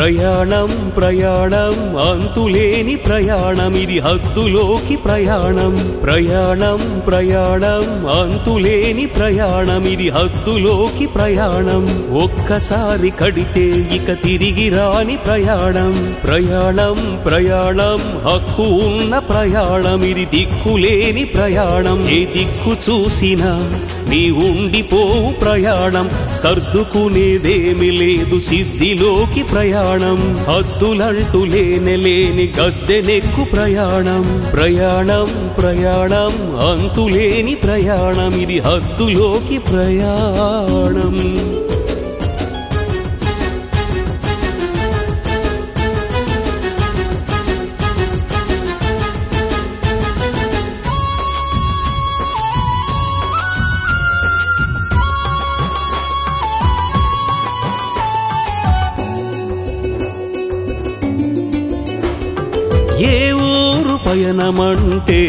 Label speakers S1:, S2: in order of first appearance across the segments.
S1: ప్రయాణం ప్రయాణం అంతులేని ప్రయాణం ఇది హద్దులోకి ప్రయాణం. ప్రయాణం ప్రయాణం అంతులేని ప్రయాణం ఇది హద్దులోకి ప్రయాణం. ఒక్కసారి కడితే ఇక తిరిగి రాని ప్రయాణం. ప్రయాణం ప్రయాణం హక్కు ఉన్న ప్రయాణం ఇది దిక్కులేని ప్రయాణం. ఏ దిక్కు చూసినా నీ ఉండిపోవు ప్రయాణం. సర్దుకునేదేమి లేదు సిద్ధిలోకి ప్రయాణం. ప్రయాణం హద్దులంటూ లేని లేని గద్దెనెక్కు ప్రయాణం. ప్రయాణం ప్రయాణం అంతులేని ప్రయాణం ఇది హద్దులోకి ప్రయాణం. పయనమంటే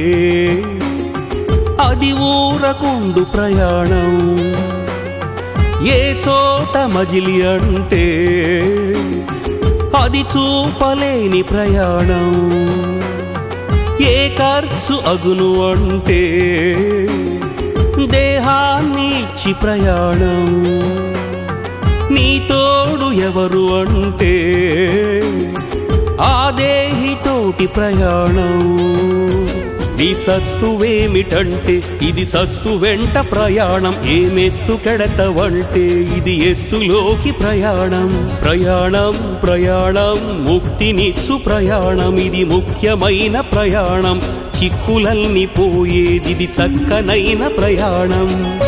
S1: అది ఊరకుండు ప్రయాణం. ఏ చోట మజిలి అంటే అది చూపలేని ప్రయాణం. ఏ ఖర్చు అగును అంటే దేహాన్ని ఇచ్చి ప్రయాణం. నీ తోడు ఎవరు అంటే ఆ దేహితోటి ప్రయాణం. నీ సత్తువేమిటంటే ఇది సత్తు వెంట ప్రయాణం. ఏమెత్తు కెడతవంటే ఇది ఎత్తులోకి ప్రయాణం. ప్రయాణం ప్రయాణం ముక్తినిచ్చు ప్రయాణం. ఇది ముఖ్యమైన ప్రయాణం. చిక్కులల్ని పోయేదిది చక్కనైన ప్రయాణం.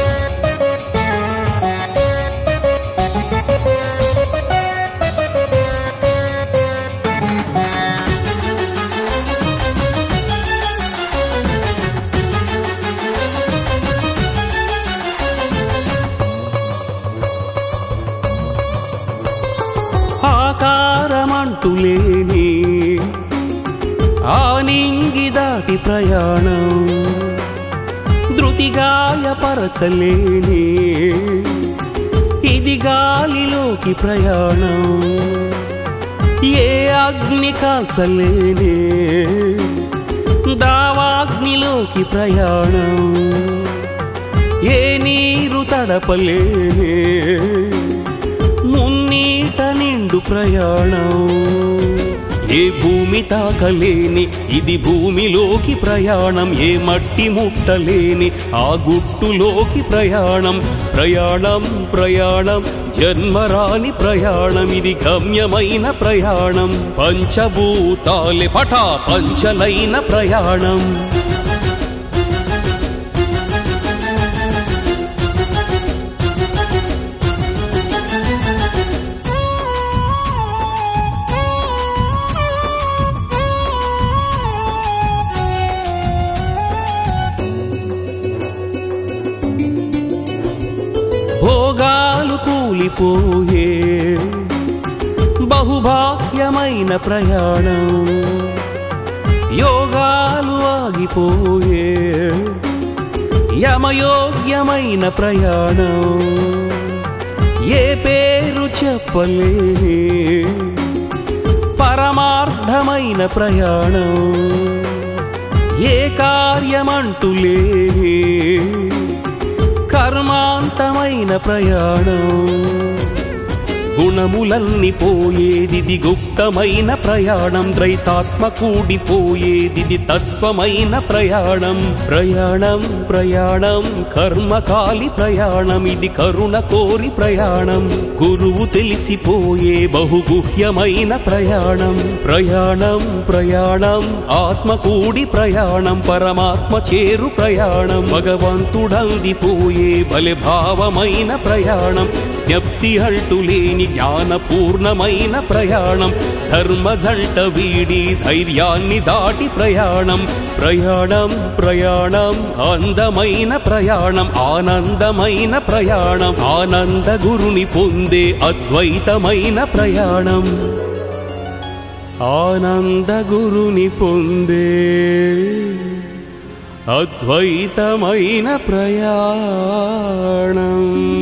S1: ఆకారమంటూ లేని ఆనింగి దాటి ప్రయాణం ధృతిగాయపరచలేని ఇది గాలిలోకి ప్రయాణం. ఏ అగ్ని కాల్చలేని దావాగ్నిలోకి ప్రయాణం. ఏ నీరు తడపలేనే ప్రయాణం. ఏ భూమి తాకలేని ఇది భూమిలోకి ప్రయాణం. ఏ మట్టి ముట్టలేని ఆ గుట్టులోకి ప్రయాణం. ప్రయాణం ప్రయాణం జన్మరాని ప్రయాణం ఇది గమ్యమైన ప్రయాణం. పంచభూతాలే పట పంచలైన ప్రయాణం. భోగాలు కూలిపోయే బహుబాహ్యమైన ప్రయాణం. యోగాలు ఆగిపోయే యమయోగ్యమైన ప్రయాణం. ఏ పేరు చెప్పలేని పరమార్థమైన ప్రయాణం. ఏ కార్యమంటూ లేని కర్మాంతమైన ప్రయాణం. గుణములన్నీ పోయేదిది గుప్తమైన ప్రయాణం ద్రైతాత్మ కూడిపోయేదిది తత్వమైన ప్రయాణం. ప్రయాణం ప్రయాణం కర్మకాలి ప్రయాణం ఇది కరుణ కోరి ప్రయాణం. గురువు తెలిసిపోయే బహుగుహ్యమైన ప్రయాణం. ప్రయాణం ప్రయాణం ఆత్మ కూడి ప్రయాణం పరమాత్మ చేరు ప్రయాణం. భగవంతుడంది పోయే బలభావమైన ప్రయాణం. జ్ఞప్తి అంటూ లేని జ్ఞానపూర్ణమైన ప్రయాణం ధర్మ జంట వీడి ధైర్యాన్ని దాటి ప్రయాణం ప్రయాణం ప్రయాణం అందమైన ప్రయాణం ఆనందమైన ప్రయాణం ఆనంద గురుని పొందే అద్వైతమైన ప్రయాణం. ఆనంద గురుని పొందే అద్వైతమైన ప్రయాణం.